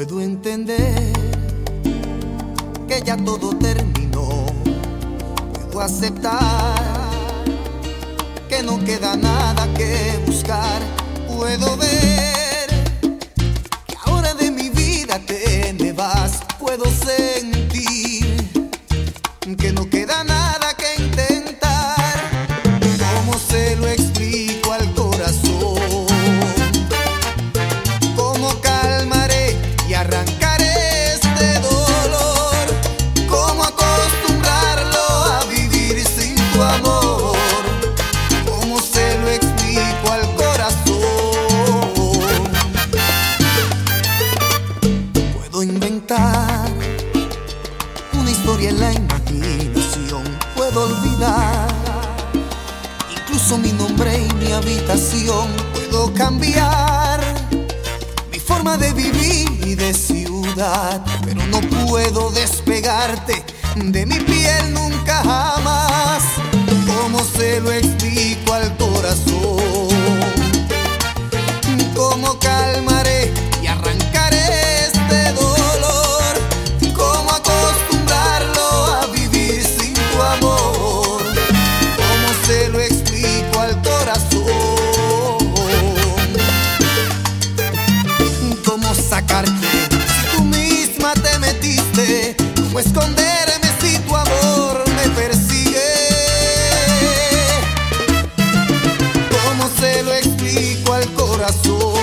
entender que ya todo terminó. Puedo aceptar que no queda nada que buscar. Puedo ver historia en la imaginación. Puedo olvidar incluso mi nombre y mi habitación. Puedo cambiar mi forma de vivir y de ciudad, pero no puedo despegarte de mi piel nunca jamás. ¿Cómo se lo explico al corazón? esconderme si tu amor me persigue? ¿Cómo se lo explico al corazón?